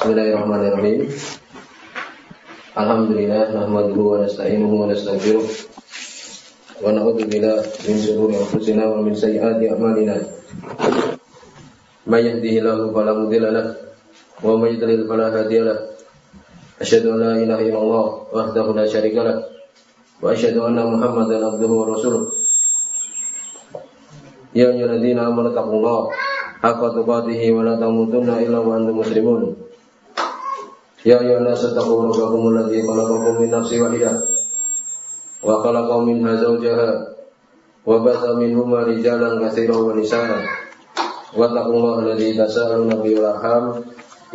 Bismillahirrahmanirrahim. Alhamdulillah nahmaduhu wa nasta'inuhu wa nastaghfiruh. Wa na'udzu billahi min shururi anfusina wa min sayyiati a'malina. May yahdihillahu fala mudilla wa may yudlil fala hadiya lahu. Asyhadu an la ilaha illallah wahdahu la syarika lahu wa asyhadu anna Muhammadan abduhu wa rasuluh. Ya ayyuhalladzina amanu taqullaha haqqa tuqatih wa la tamutunna illa wa antum muslimun. Ya ayuhan nas taqu rabbakum alladzi khalaqakum min nafsin wahidah wa khalaqa minha zawjaha wa batha minhuma rijalan katsiran wa nisaa wa taqullaha alladzi tasaaluna bihi wal arham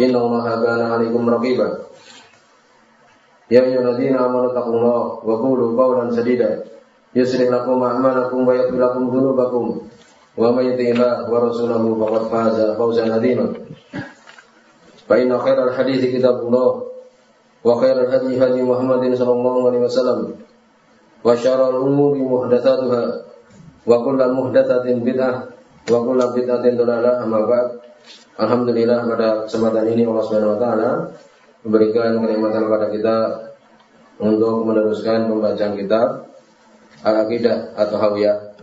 innallaha kana 'alaikum raqiba Ya ayyuhalladzina amanu taqullaha wa qulu qawlan sadida yuslih lakum a'malakum wa yaghfir lakum dhunubakum wa may yuti'illah wa rasulahu فإن خير الحديث كتاب الله وخير الهدي هدي محمد صلى الله عليه وسلم وشر الأمور محدثاتها وكل محدثة بدعة وكل بدعة ضلالة أما بعد Alhamdulillah pada kesempatan ini Allah Subhanahu wa taala memberikan kenikmatan kepada kita untuk meneruskan pembacaan kitab Al-Aqidah atau Hawiyah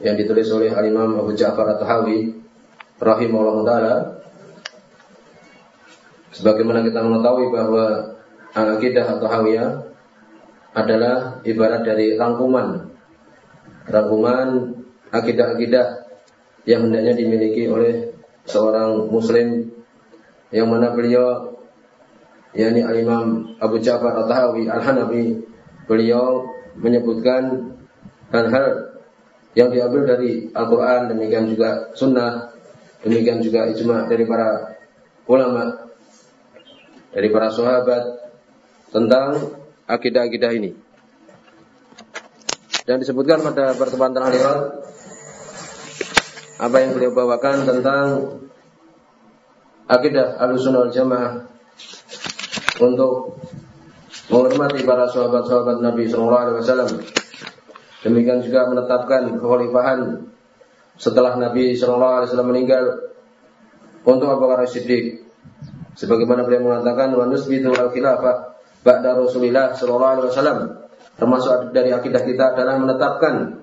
yang ditulis oleh Al-Imam Abu Ja'far atau Hawi rahimahullah taala Sebagaimana kita mengetahui bahwa akidah atau hawiyah adalah ibarat dari rangkuman. Rangkuman akidah-akidah yang hendaknya dimiliki oleh seorang muslim yang mana beliau yakni al-Imam Abu Ja'far At-Tahawi Al-Hanafi beliau menyebutkan hal-hal yang diambil dari Al-Qur'an demikian juga sunnah demikian juga ijma dari para ulama dari para sahabat tentang akidah-akidah ini. Dan disebutkan pada pertemuan terakhir apa yang beliau bawakan tentang akidah Ahlussunnah Jamaah untuk menghormati para sahabat-sahabat Nabi sallallahu alaihi wasallam. Demikian juga menetapkan kekhalifahan setelah Nabi sallallahu alaihi wasallam meninggal untuk Abu Bakar Siddiq Sebagaimana beliau mengatakan wa nusbitu al-khilafah ba'da Rasulillah sallallahu alaihi wasallam. Termasuk dari akidah kita adalah menetapkan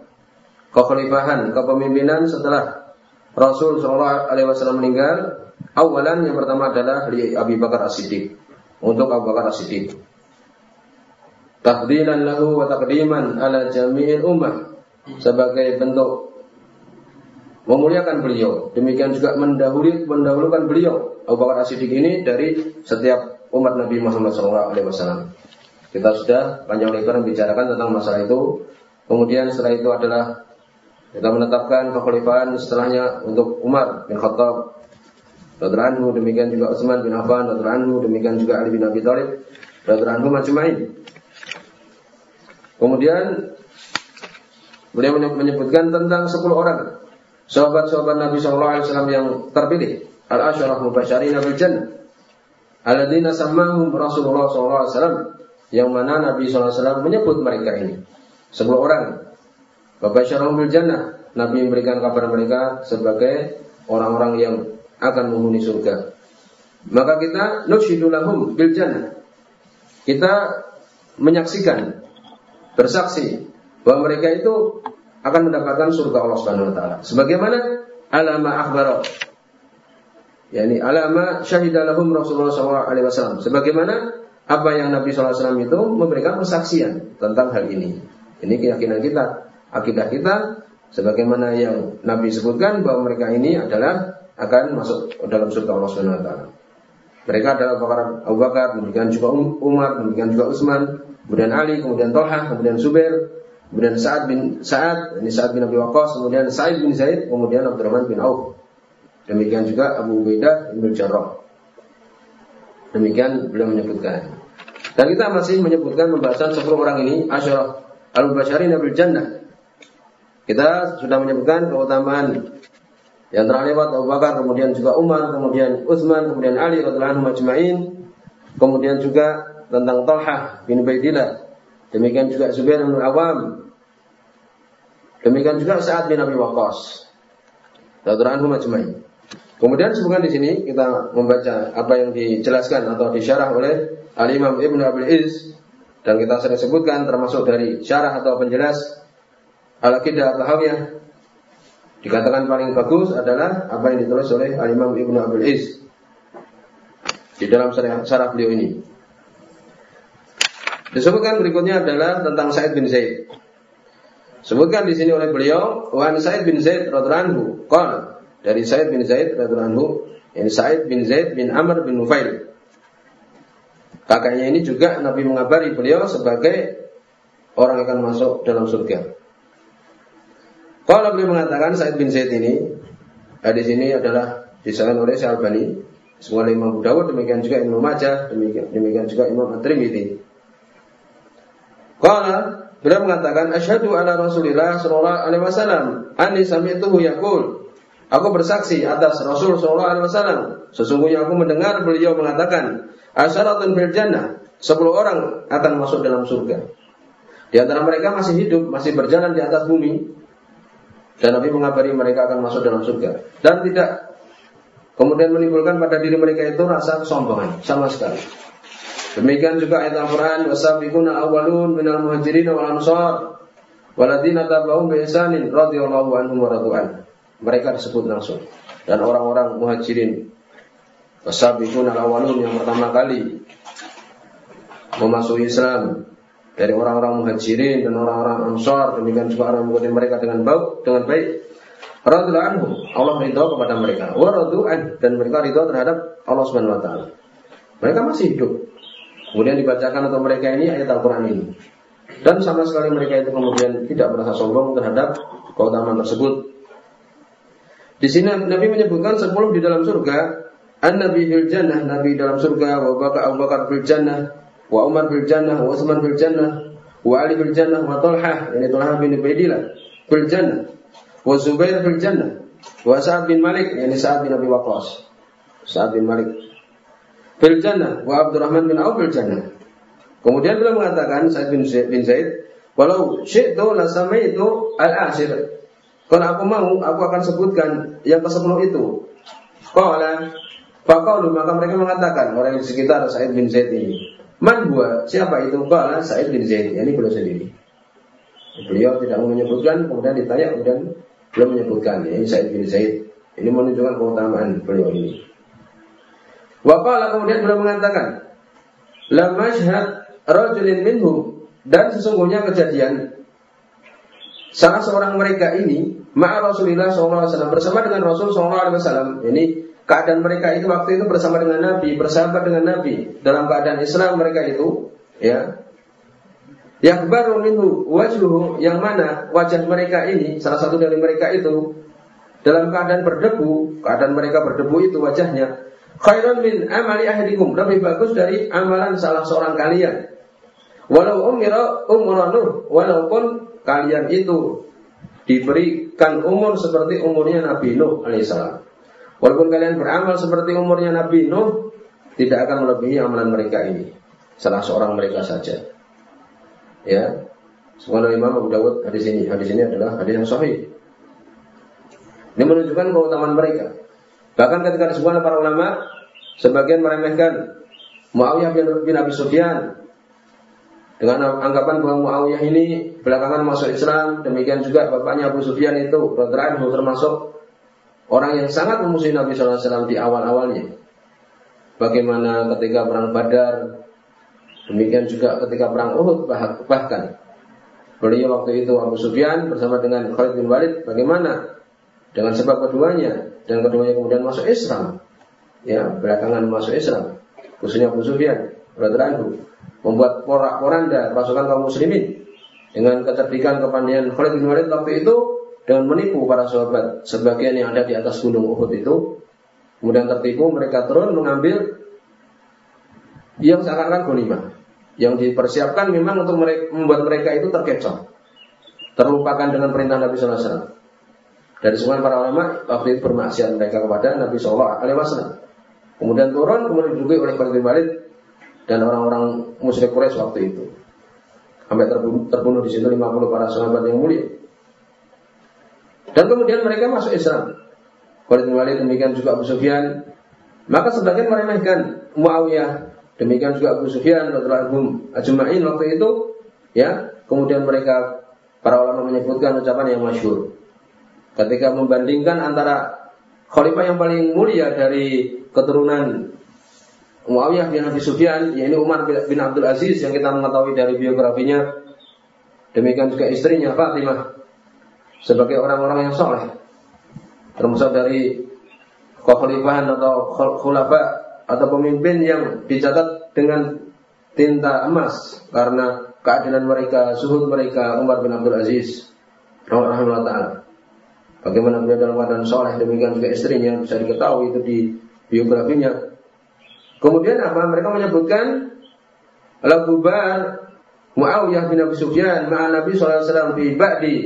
kekhalifahan, kepemimpinan setelah Rasul sallallahu alaihi wasallam meninggal. Awalan yang pertama adalah di Abu Bakar As-Siddiq. Untuk Abu Bakar As-Siddiq. Tafdilan lahu wa taqdiman ala jami'il ummah sebagai bentuk memuliakan beliau. Demikian juga mendahului mendahulukan beliau Abu Bakar As-Siddiq ini dari setiap umat Nabi Muhammad SAW. Kita sudah panjang lebar membicarakan tentang masalah itu. Kemudian setelah itu adalah kita menetapkan kekhalifahan setelahnya untuk Umar bin Khattab radhiyallahu demikian juga Utsman bin Affan radhiyallahu demikian juga Ali bin Abi Thalib radhiyallahu majma'in. Kemudian beliau menyebutkan tentang 10 orang sahabat-sahabat Nabi Shallallahu Alaihi Wasallam yang terpilih al asharah mubashirin bil jannah. Alladzina sammahum Rasulullah Shallallahu Alaihi Wasallam yang mana Nabi Shallallahu Alaihi Wasallam menyebut mereka ini sepuluh orang. Mubashirin bil jannah. Nabi memberikan kabar mereka sebagai orang-orang yang akan menghuni surga. Maka kita nusyidu lahum bil jannah. Kita menyaksikan bersaksi bahwa mereka itu akan mendapatkan surga Allah Subhanahu wa taala. Sebagaimana alama akhbara yakni alama syahidalahum Rasulullah SAW alaihi wasallam. Sebagaimana apa yang Nabi SAW itu memberikan kesaksian tentang hal ini. Ini keyakinan kita, akidah kita sebagaimana yang Nabi sebutkan bahwa mereka ini adalah akan masuk dalam surga Allah Subhanahu wa taala. Mereka adalah Abu Bakar, demikian juga Umar, demikian juga Utsman, kemudian Ali, kemudian Tolha, kemudian Zubair, kemudian Sa'ad bin Sa'ad, ini Sa'ad bin Abi Waqqas, kemudian Sa'id bin Zaid, kemudian Abdurrahman bin Auf. Demikian juga Abu Ubaidah bin Jarrah. Demikian beliau menyebutkan. Dan kita masih menyebutkan pembahasan 10 orang ini asyarah al-mubasyirin bil jannah. Kita sudah menyebutkan keutamaan yang terlewat Abu Bakar, kemudian juga Umar, kemudian Utsman, kemudian Ali radhiyallahu anhu majma'in, kemudian juga tentang Talha bin Ubaidillah, Demikian juga Zubair bin Awam. Demikian juga Sa'ad bin Abi Waqqas. Radhiyallahu. Kemudian sebutkan di sini kita membaca apa yang dijelaskan atau disyarah oleh Al Imam Ibnu Abil Iz dan kita sering sebutkan termasuk dari syarah atau penjelas Al Aqidah Tahawiyah dikatakan paling bagus adalah apa yang ditulis oleh Al Imam Ibnu Abil Iz di dalam syarah beliau ini. Disebutkan berikutnya adalah tentang Said bin Zaid. Sebutkan di sini oleh beliau, Wan Said bin Zaid radhiyallahu anhu, dari Said bin Zaid radhiyallahu ini Said bin Zaid bin Amr bin Nufail. Kakaknya ini juga Nabi mengabari beliau sebagai orang akan masuk dalam surga. Kalau beliau mengatakan Said bin Zaid ini di sini adalah disebutkan oleh Syalbani, semua Imam Abu Dawud, demikian juga Imam Majah, demikian, demikian juga Imam At-Tirmidzi. Kalau beliau mengatakan asyhadu ala Rasulillah sallallahu alaihi wasallam anni sami'tuhu yaqul Aku bersaksi atas Rasul sallallahu alaihi wasallam. Sesungguhnya aku mendengar beliau mengatakan, "Asyaratun bil jannah." Sepuluh orang akan masuk dalam surga. Di antara mereka masih hidup, masih berjalan di atas bumi. Dan Nabi mengabari mereka akan masuk dalam surga. Dan tidak kemudian menimbulkan pada diri mereka itu rasa kesombongan sama sekali. Demikian juga ayat Al-Quran Wasabiquna awalun minal muhajirin wal ansar Waladina tabahum bi ihsanin radhiyallahu anhum wa mereka disebut langsung. Dan orang-orang muhajirin Wasabiqun al-awalun yang pertama kali memasuki Islam dari orang-orang muhajirin dan orang-orang ansar demikian juga orang mengikuti mereka dengan baik dengan baik radhiyallahu anhu. Allah ridho kepada mereka wa dan mereka ridho terhadap Allah Subhanahu wa taala. Mereka masih hidup kemudian dibacakan untuk mereka ini ayat Al-Qur'an ini dan sama sekali mereka itu kemudian tidak merasa sombong terhadap keutamaan tersebut di sini Nabi menyebutkan sepuluh di dalam surga. An Nabi fil jannah, Nabi dalam surga, wa Bakar Abu Bakar fil jannah, wa Umar fil jannah, wa Utsman fil jannah, wa Ali fil jannah, wa Talha, ini Talha bin Ubaidillah fil jannah, wa Zubair fil jannah, wa Sa'ad bin Malik, ini Sa'ad bin Abi Waqqas. Sa'ad bin Malik fil jannah, wa Abdurrahman bin Auf fil jannah. Kemudian beliau mengatakan Sa'ad bin Zaid, bin Zaid walau syi'tu la samaitu al-ashir kalau aku mau, aku akan sebutkan yang ke-10 itu. Qala Faqalu maka mereka mengatakan orang di sekitar Said bin Zaid ini. Man huwa? Siapa itu? Qala Said bin Zaid. Ini beliau sendiri. Beliau tidak mau menyebutkan, kemudian ditanya, kemudian beliau menyebutkan. Ini Said bin Zaid. Ini menunjukkan keutamaan beliau ini. Waqala kemudian beliau mengatakan, La mashhad rajulin minhum dan sesungguhnya kejadian salah seorang mereka ini ma'a Rasulullah SAW bersama dengan Rasul SAW. Ini keadaan mereka itu waktu itu bersama dengan Nabi, bersahabat dengan Nabi dalam keadaan Islam mereka itu, ya. Yang baru minhu wajhuhu yang mana wajah mereka ini salah satu dari mereka itu dalam keadaan berdebu, keadaan mereka berdebu itu wajahnya khairun min amali ahdikum lebih bagus dari amalan salah seorang kalian. Walau umira umuranuh walaupun kalian itu diberikan umur seperti umurnya Nabi Nuh alaihissalam. Walaupun kalian beramal seperti umurnya Nabi Nuh, tidak akan melebihi amalan mereka ini. Salah seorang mereka saja. Ya. Semoga Imam Abu Dawud hadis ini. Hadis ini adalah hadis yang sahih. Ini menunjukkan keutamaan mereka. Bahkan ketika disebutkan para ulama, sebagian meremehkan Muawiyah bin, Abi Sufyan. Dengan anggapan bahwa Muawiyah ini belakangan masuk Islam, demikian juga bapaknya Abu Sufyan itu radhiyallahu termasuk orang yang sangat memusuhi Nabi SAW di awal-awalnya. Bagaimana ketika perang Badar, demikian juga ketika perang Uhud bahkan. Beliau waktu itu Abu Sufyan bersama dengan Khalid bin Walid bagaimana? Dengan sebab keduanya dan keduanya kemudian masuk Islam. Ya, belakangan masuk Islam. Khususnya Abu Sufyan radhiyallahu membuat porak-poranda pasukan kaum muslimin. Dengan kecerdikan kepandaian Khalid bin Walid waktu itu dengan menipu para sahabat sebagian yang ada di atas gunung Uhud itu. Kemudian tertipu mereka turun mengambil yang seakan-akan ghanimah yang dipersiapkan memang untuk membuat mereka itu terkecoh. Terlupakan dengan perintah Nabi Sallallahu Alaihi Wasallam dari semua para ulama waktu itu bermaksiat mereka kepada Nabi Sallallahu Alaihi Wasallam kemudian turun kemudian diduduki oleh Khalid bin dan orang-orang musyrik Quraisy waktu itu. Sampai terbunuh, terbunuh di situ 50 para sahabat yang mulia. Dan kemudian mereka masuk Islam. Khalid bin Walid, demikian juga Abu Sufyan. Maka sebagian meremehkan Muawiyah, demikian juga Abu Sufyan radhiyallahu ajma'in waktu itu, ya. Kemudian mereka para ulama menyebutkan ucapan yang masyhur. Ketika membandingkan antara khalifah yang paling mulia dari keturunan Muawiyah bin Abi Sufyan, yaitu Umar bin Abdul Aziz yang kita mengetahui dari biografinya. Demikian juga istrinya Fatimah sebagai orang-orang yang soleh termasuk dari kekhalifahan atau khulafa atau pemimpin yang dicatat dengan tinta emas karena keadilan mereka, suhud mereka Umar bin Abdul Aziz rahimahullah taala. Bagaimana beliau dalam keadaan soleh demikian juga istrinya bisa diketahui itu di biografinya. Kemudian apa? Mereka menyebutkan Al-Gubar Muawiyah bin Abi Sufyan ma'a Nabi sallallahu alaihi wasallam fi ba'di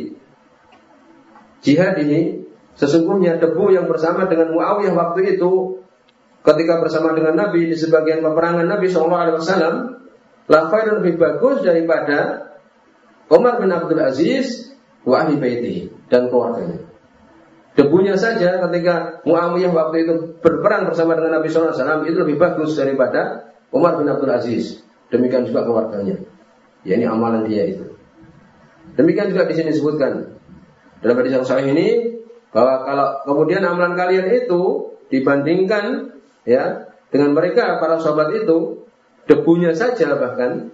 jihad ini Sesungguhnya debu yang bersama dengan Muawiyah waktu itu ketika bersama dengan Nabi di sebagian peperangan Nabi Shallallahu Alaihi Wasallam, khairun lebih bagus daripada Umar bin Abdul Aziz wa ahli dan keluarganya. Debunya saja ketika Muawiyah waktu itu berperang bersama dengan Nabi Wasallam itu lebih bagus daripada Umar bin Abdul Aziz. Demikian juga keluarganya. Ya ini amalan dia itu. Demikian juga di sini disebutkan dalam hadis yang sahih ini bahwa kalau kemudian amalan kalian itu dibandingkan ya dengan mereka para sahabat itu debunya saja bahkan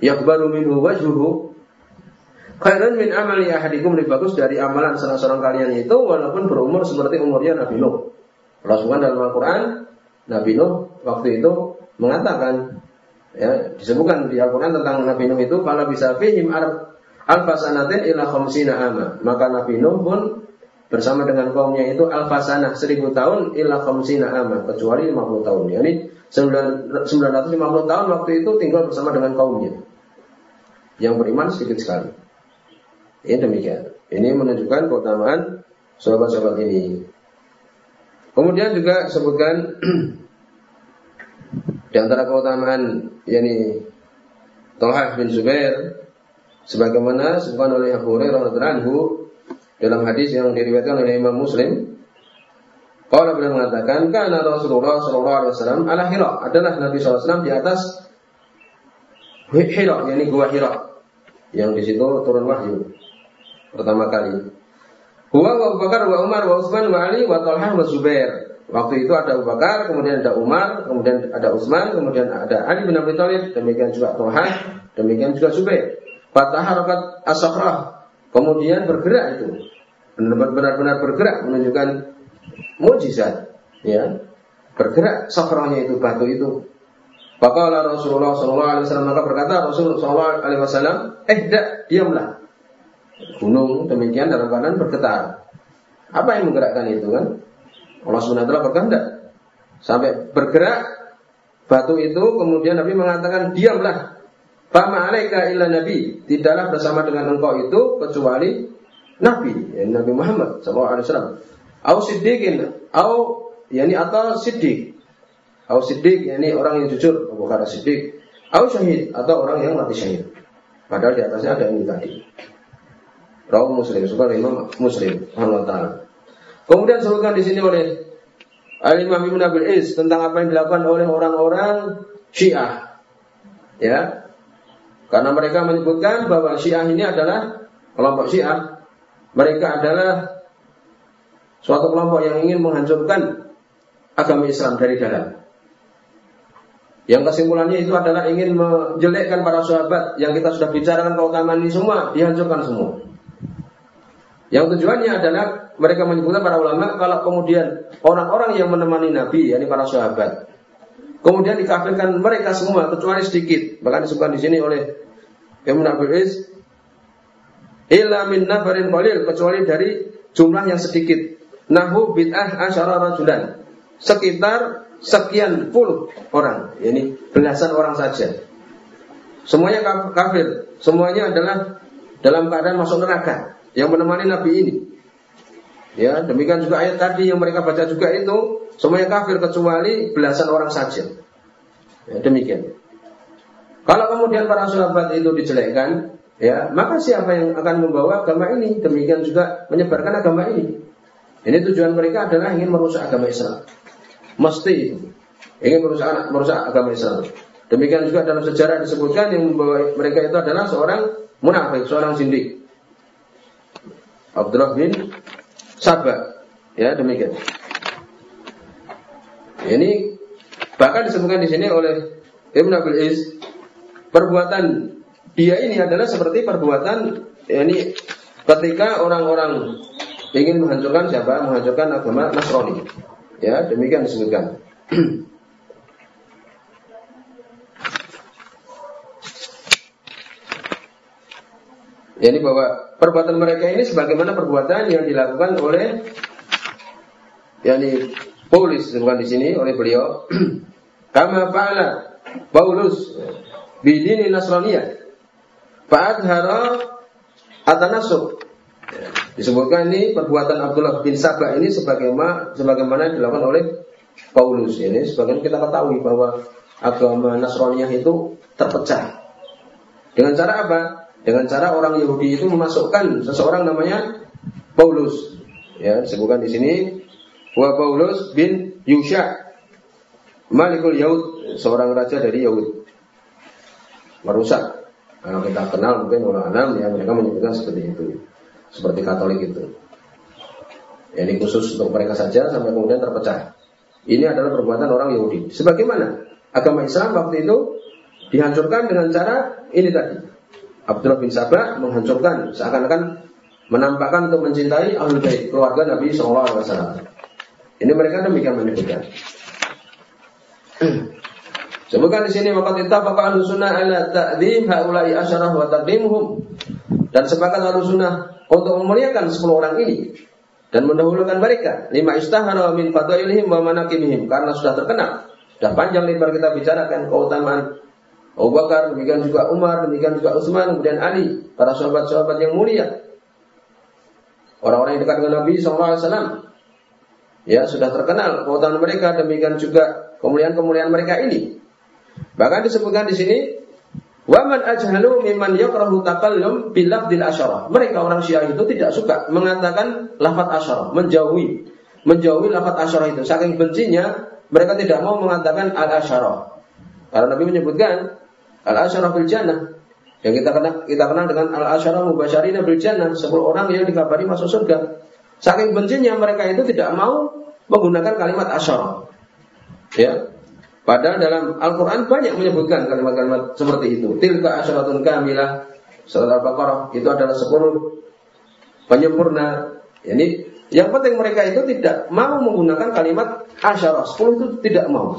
yakbaru minhu wajhuhu khairan min amali ahadikum lebih bagus dari amalan salah seorang kalian itu walaupun berumur seperti umurnya Nabi Nuh. Allah SWT dalam Al-Qur'an Nabi Nuh waktu itu mengatakan ya disebutkan di Al-Qur'an tentang Nabi Nuh itu kalau bisa fihim alfasanatin ila khamsina ama. Maka Nabi Nuh pun bersama dengan kaumnya itu alfasanah seribu tahun illa khamsina aman kecuali 50 tahun yakni 950 tahun waktu itu tinggal bersama dengan kaumnya yang beriman sedikit sekali ini demikian. Ini menunjukkan keutamaan sahabat-sahabat ini. Kemudian juga sebutkan di antara keutamaan yakni Tolhah bin Zubair sebagaimana disebutkan oleh Abu Hurairah radhiyallahu dalam hadis yang diriwayatkan oleh Imam Muslim. Kalau beliau mengatakan karena Rasulullah Shallallahu Alaihi Wasallam ala Hira adalah Nabi SAW di atas Hira, yakni gua Hira, yang di situ turun wahyu pertama kali. Huwa wa Abu Bakar wa Umar wa Utsman wa Ali wa Talhah wa Zubair. Waktu itu ada Abu Bakar, kemudian ada Umar, kemudian ada Utsman, kemudian ada Ali bin Abi Thalib, demikian juga Talhah, demikian juga Zubair. Fatah harakat as Kemudian bergerak itu. Benar-benar bergerak menunjukkan mujizat. Ya. Bergerak sakrohnya itu batu itu. Faqala Rasulullah sallallahu alaihi wasallam maka berkata Rasulullah sallallahu alaihi wasallam, "Eh, dak, diamlah." Gunung demikian dalam keadaan bergetar. Apa yang menggerakkan itu kan? Allah SWT berkehendak. Sampai bergerak batu itu kemudian Nabi mengatakan diamlah Fama alaika illa nabi. Tidaklah bersama dengan engkau itu kecuali nabi, ya, Nabi Muhammad sallallahu alaihi. Au siddiqin, au yakni atau siddiq. Au siddiq yakni orang yang jujur, bukan siddiq. Au syahid atau orang yang mati syahid. Padahal di atasnya ada ini tadi. Rawu Muslim, suka Imam Muslim, Allah. Kemudian disebutkan di sini oleh Al Imam Ibnu Abil Is tentang apa yang dilakukan oleh orang-orang Syiah. Ya, karena mereka menyebutkan bahwa Syiah ini adalah kelompok Syiah. Mereka adalah suatu kelompok yang ingin menghancurkan agama Islam dari dalam. Yang kesimpulannya itu adalah ingin menjelekkan para sahabat yang kita sudah bicarakan keutamaan ini semua dihancurkan semua. Yang tujuannya adalah mereka menyebutkan para ulama kalau kemudian orang-orang yang menemani Nabi, yakni para sahabat, Kemudian dikafirkan mereka semua kecuali sedikit. Bahkan disebutkan di sini oleh Ibn Abil Is illa min qalil kecuali dari jumlah yang sedikit. Nahu bid'ah asyara rajulan. Sekitar sekian puluh orang, ini belasan orang saja. Semuanya kafir, semuanya adalah dalam keadaan masuk neraka yang menemani Nabi ini. Ya, demikian juga ayat tadi yang mereka baca juga itu semuanya kafir kecuali belasan orang saja. Ya, demikian. Kalau kemudian para sahabat itu dijelekkan, ya maka siapa yang akan membawa agama ini? Demikian juga menyebarkan agama ini. Ini tujuan mereka adalah ingin merusak agama Islam. Mesti. Ingin merusak, merusak agama Islam. Demikian juga dalam sejarah disebutkan yang membawa mereka itu adalah seorang munafik, seorang sindik. Abdullah bin Sabah. Ya, demikian. Ini bahkan disebutkan di sini oleh Ibn Abil Is perbuatan dia ini adalah seperti perbuatan ya ini ketika orang-orang ingin menghancurkan siapa? Menghancurkan agama Nasrani. Ya, demikian disebutkan. Jadi bahwa perbuatan mereka ini sebagaimana perbuatan yang dilakukan oleh yakni Paulus bukan di sini oleh beliau kama fa'ala Paulus bidini Nasraniyah fa'adhara atanasub Disebutkan ini perbuatan Abdullah bin Sabah ini sebagaimana sebagaimana dilakukan oleh Paulus. Ini sebagian kita ketahui bahwa agama Nasraniyah itu terpecah. Dengan cara apa? Dengan cara orang Yahudi itu memasukkan seseorang namanya Paulus. Ya, disebutkan di sini wa Paulus bin Yusha Malikul Yahud, seorang raja dari Yahud. Merusak. Kalau kita kenal mungkin orang alam ya mereka menyebutkan seperti itu seperti Katolik itu. Ya, ini khusus untuk mereka saja sampai kemudian terpecah. Ini adalah perbuatan orang Yahudi. Sebagaimana agama Islam waktu itu dihancurkan dengan cara ini tadi. Abdullah bin Sabah menghancurkan seakan-akan menampakkan untuk mencintai ahlul bait keluarga Nabi SAW. Ini mereka demikian menyebutkan. Sebutkan di sini maka ittafaqa ahlus sunnah ala ta'dim haula'i asyarah wa taqdimuhum. Dan sepakat ahlus sunnah untuk memuliakan 10 orang ini dan mendahulukan mereka lima istahara min fadailihim wa manaqibihim karena sudah terkenal sudah panjang lebar kita bicarakan keutamaan Abu Bakar, demikian juga Umar, demikian juga Utsman, kemudian Ali, para sahabat-sahabat yang mulia. Orang-orang yang dekat dengan Nabi SAW. Ya, sudah terkenal keutamaan mereka, demikian juga kemuliaan-kemuliaan mereka ini. Bahkan disebutkan di sini Waman ajhalu mimman yakrahu takallum bilafdil asyarah. Mereka orang Syiah itu tidak suka mengatakan lafaz asyarah, menjauhi menjauhi lafaz asyarah itu. Saking bencinya mereka tidak mau mengatakan al asyarah. Karena Nabi menyebutkan al asyarah bil jannah. Yang kita kenal kita kenal dengan al asyarah mubasyarina bil jannah, 10 orang yang dikabari masuk surga. Saking bencinya mereka itu tidak mau menggunakan kalimat asyarah. Ya, Padahal dalam Al-Quran banyak menyebutkan kalimat-kalimat seperti itu. Tilka asyaratun kamilah. Surat Al-Baqarah itu adalah sepuluh penyempurna. Ini yang penting mereka itu tidak mau menggunakan kalimat asyarah. Sepuluh itu tidak mau.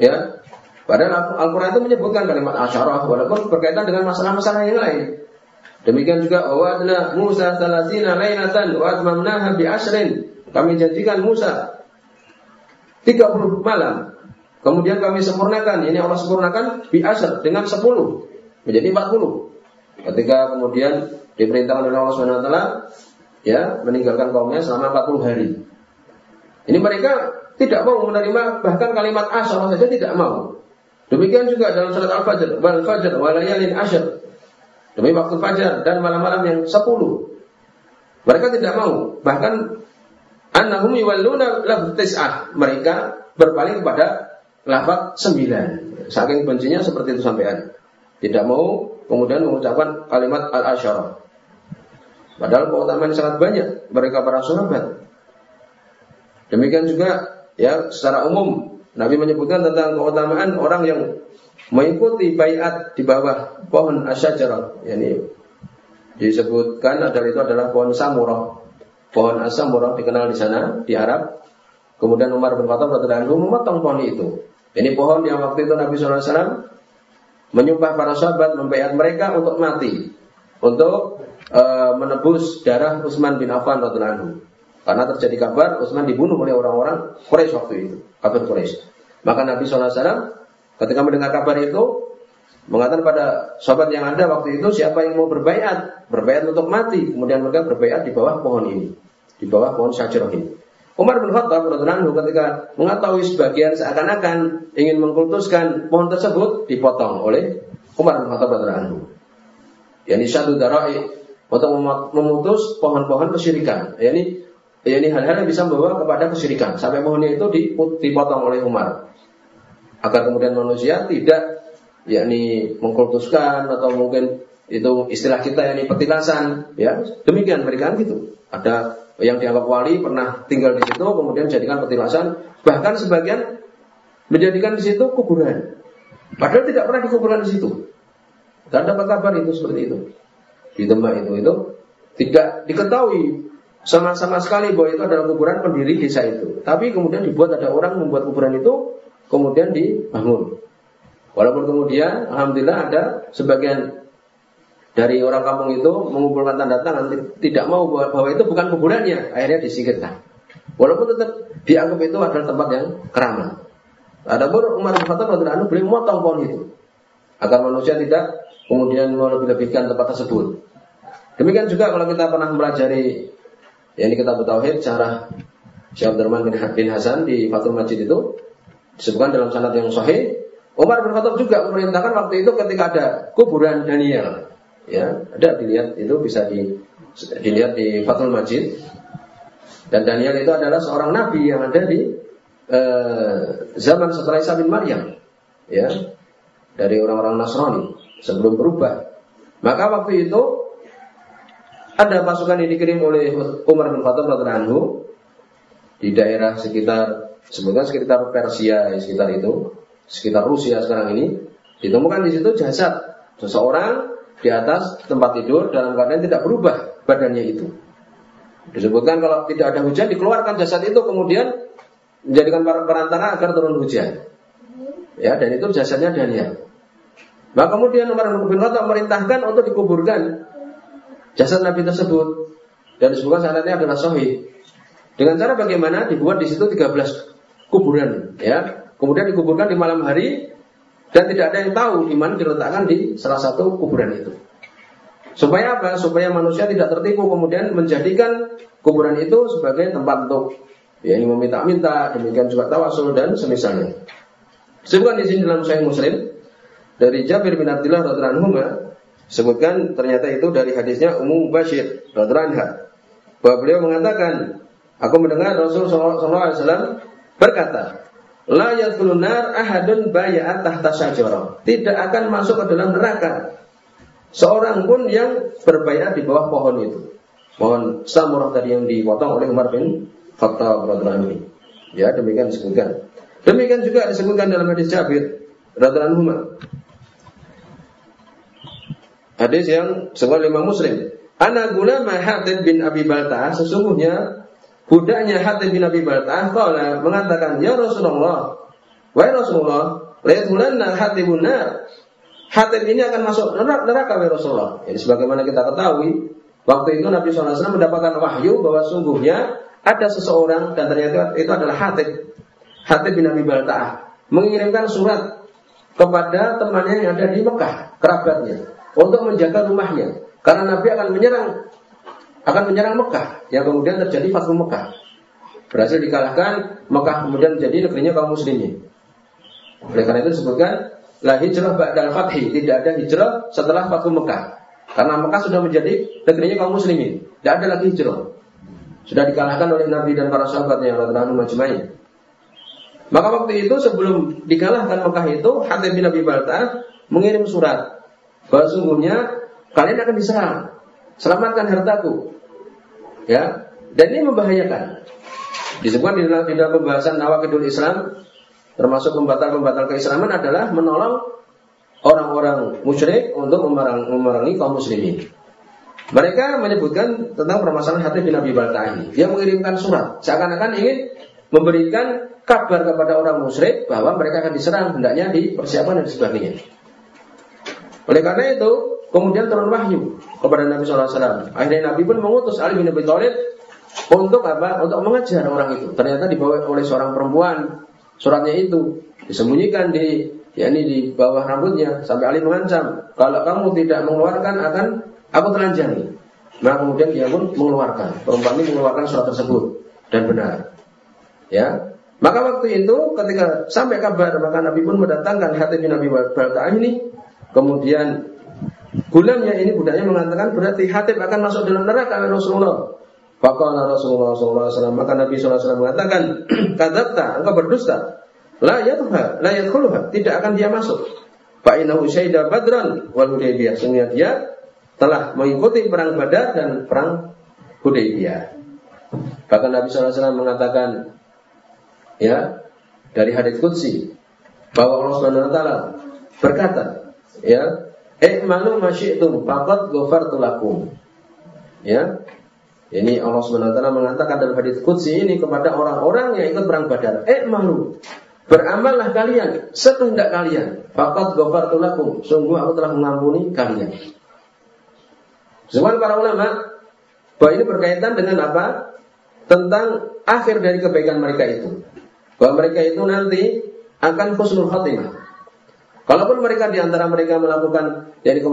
Ya. Padahal Al-Quran itu menyebutkan kalimat asyarah walaupun berkaitan dengan masalah-masalah yang lain. Demikian juga awadna Musa salasina lainatan wa atmamnaha bi. Kami janjikan Musa 30 malam Kemudian kami sempurnakan, ini Allah sempurnakan bi asr dengan 10 menjadi 40. Ketika kemudian diperintahkan oleh Allah taala ya meninggalkan kaumnya selama 40 hari. Ini mereka tidak mau menerima bahkan kalimat asar saja tidak mau. Demikian juga dalam surat Al-Fajr, wal fajr wa layalin ashr. Demi waktu fajar dan malam-malam yang 10. Mereka tidak mau, bahkan annahum yuwalluna lahu tis'ah. Mereka berpaling kepada lafaz sembilan. Saking bencinya seperti itu sampean. Tidak mau kemudian mengucapkan kalimat al-asyarah. Padahal keutamaan sangat banyak mereka para sahabat. Demikian juga ya secara umum Nabi menyebutkan tentang keutamaan orang yang mengikuti bayat di bawah pohon asyajarah. Yani disebutkan adalah itu adalah pohon samurah. Pohon asamurah dikenal di sana di Arab. Kemudian Umar bin Khattab radhiyallahu memotong pohon itu. Ini pohon yang waktu itu Nabi SAW menyumpah para sahabat membayar mereka untuk mati, untuk e, menebus darah Utsman bin Affan radhiyallahu Karena terjadi kabar Utsman dibunuh oleh orang-orang Quraisy waktu itu, kafir Quraisy. Maka Nabi SAW ketika mendengar kabar itu mengatakan pada sahabat yang ada waktu itu siapa yang mau berbayat, berbayat untuk mati, kemudian mereka berbayat di bawah pohon ini, di bawah pohon syajarah ini. Umar bin Khattab radhiyallahu ketika mengetahui sebagian seakan-akan ingin mengkultuskan pohon tersebut dipotong oleh Umar bin Khattab radhiyallahu Yani satu darai untuk memutus pohon-pohon kesyirikan. Yani ya hal-hal yang bisa membawa kepada kesyirikan. Sampai pohonnya itu dipotong oleh Umar. Agar kemudian manusia tidak yakni mengkultuskan atau mungkin itu istilah kita yakni petilasan ya. Demikian mereka gitu. Ada yang dianggap wali pernah tinggal di situ kemudian jadikan petilasan bahkan sebagian menjadikan di situ kuburan. Padahal tidak pernah di kuburan di situ. Dan dapat kabar itu seperti itu. Di tempat itu itu tidak diketahui sama-sama sekali bahwa itu adalah kuburan pendiri desa itu. Tapi kemudian dibuat ada orang membuat kuburan itu, kemudian dibangun. Walaupun kemudian, alhamdulillah ada sebagian dari orang kampung itu mengumpulkan tanda tangan tidak mau bahwa, itu bukan kuburannya, akhirnya disingkirkan. Walaupun tetap dianggap itu adalah tempat yang keramat. Adapun Umar bin Khattab radhiyallahu beliau memotong pohon itu agar manusia tidak kemudian melebih-lebihkan tempat tersebut. Demikian juga kalau kita pernah mempelajari yang ini kita tauhid cara Syekh Abdurrahman bin, bin Hasan di Fathul Majid itu disebutkan dalam sanad yang sahih. Umar bin Khattab juga memerintahkan waktu itu ketika ada kuburan Daniel. Ya ada dilihat itu bisa di, dilihat di Fathul Majid. Dan Daniel itu adalah seorang nabi yang ada di eh, zaman setelah Isa bin Maryam. Ya dari orang-orang Nasrani sebelum berubah. Maka waktu itu ada pasukan yang dikirim oleh Umar bin Khattab radhiyallahu di daerah sekitar sebenarnya sekitar Persia ya, sekitar itu, sekitar Rusia sekarang ini ditemukan di situ jasad seseorang di atas tempat tidur dalam keadaan tidak berubah badannya itu. Disebutkan kalau tidak ada hujan dikeluarkan jasad itu kemudian menjadikan perantara agar turun hujan. Ya, dan itu jasadnya Daniel. Maka kemudian Umar bin Khattab merintahkan untuk dikuburkan jasad Nabi tersebut dan disebutkan sanadnya adalah sahih. Dengan cara bagaimana dibuat di situ 13 kuburan, ya. Kemudian dikuburkan di malam hari dan tidak ada yang tahu di mana diletakkan di salah satu kuburan itu. Supaya apa? Supaya manusia tidak tertipu kemudian menjadikan kuburan itu sebagai tempat untuk ya ini meminta-minta, demikian juga tawasul dan semisalnya. Sebutkan di sini dalam Sahih Muslim dari Jabir bin Abdullah radhiyallahu anhu Sebutkan ternyata itu dari hadisnya Ummu Bashir radhiyallahu bahwa beliau mengatakan, aku mendengar Rasul wasallam berkata, La yadkhulun ahadun bay'at tahta. Tidak akan masuk ke dalam neraka seorang pun yang berbayat di bawah pohon itu. Pohon samurah tadi yang dipotong oleh Umar bin Khattab radhiyallahu. Ya, demikian disebutkan. Demikian juga disebutkan dalam hadis Jabir radhiyallahu anhu Hadis yang sebuah lima Muslim. Anak gulama Hatib bin Abi Baltah sesungguhnya budaknya Hatib bin Abi Baltah kala mengatakan, "Ya Rasulullah, wahai Rasulullah, lihat bulanna Hatibun nar." Hatib ini akan masuk neraka, neraka wahai Rasulullah. Jadi sebagaimana kita ketahui, waktu itu Nabi SAW mendapatkan wahyu bahwa sungguhnya ada seseorang dan ternyata itu adalah Hatib. Hatib bin Abi Baltah mengirimkan surat kepada temannya yang ada di Mekah, kerabatnya untuk menjaga rumahnya. Karena Nabi akan menyerang akan menyerang Mekah yang kemudian terjadi Fathu Mekah. Berhasil dikalahkan, Mekah kemudian menjadi negerinya kaum muslimin. Oleh karena itu disebutkan la hijrah ba'dal fathi, tidak ada hijrah setelah Fathu Mekah. Karena Mekah sudah menjadi negerinya kaum muslimin. Tidak ada lagi hijrah. Sudah dikalahkan oleh Nabi dan para sahabatnya yang radhiyallahu majma'in. Maka waktu itu sebelum dikalahkan Mekah itu, Hatib bin Abi Balta mengirim surat bahwa sungguhnya kalian akan diserang. Selamatkan hartaku. Ya, dan ini membahayakan. Disebutkan di dalam, di dalam pembahasan Nawakidul Islam termasuk pembatal-pembatal keislaman adalah menolong orang-orang musyrik untuk memerang, memerangi kaum muslimin. Mereka menyebutkan tentang permasalahan hati bin Abi Balta'i. Dia mengirimkan surat seakan-akan ingin memberikan kabar kepada orang musyrik bahwa mereka akan diserang hendaknya dipersiapkan dan sebagainya. Oleh karena itu, kemudian turun wahyu kepada Nabi SAW. Akhirnya Nabi pun mengutus Ali bin Abi Thalib untuk apa? Untuk mengejar orang itu. Ternyata dibawa oleh seorang perempuan. Suratnya itu disembunyikan di ya ini di bawah rambutnya sampai Ali mengancam kalau kamu tidak mengeluarkan akan aku telanjangi. Nah kemudian dia pun mengeluarkan perempuan ini mengeluarkan surat tersebut dan benar. Ya, maka waktu itu ketika sampai kabar maka Nabi pun mendatangkan hati Nabi Balta'ah ini Kemudian gulamnya ini budaknya mengatakan berarti Hatib akan masuk dalam neraka oleh Rasulullah. Faqala Rasulullah SAW maka Nabi SAW mengatakan, "Kadzabta, engkau berdusta." La yadha, la yadkhuluha, tidak akan dia masuk. Fa innahu syaida badran wal hudaybiyah. Dia telah mengikuti perang Badar dan perang Hudaybiyah. Bahkan Nabi SAW mengatakan, ya, dari hadits qudsi bahwa Allah Subhanahu wa taala berkata, ya, "I'malu masyi'tum faqad ghafartu lakum." Ya, ini Allah SWT mengatakan dalam hadis Qudsi ini kepada orang-orang yang ikut perang Badar. Eh malu. Beramallah kalian sekehendak kalian. Fakat ghafartu lakum. Sungguh aku telah mengampuni kalian. Semua para ulama bahwa ini berkaitan dengan apa? Tentang akhir dari kebaikan mereka itu. Bahwa mereka itu nanti akan khusnul khatimah. Kalaupun mereka di antara mereka melakukan dari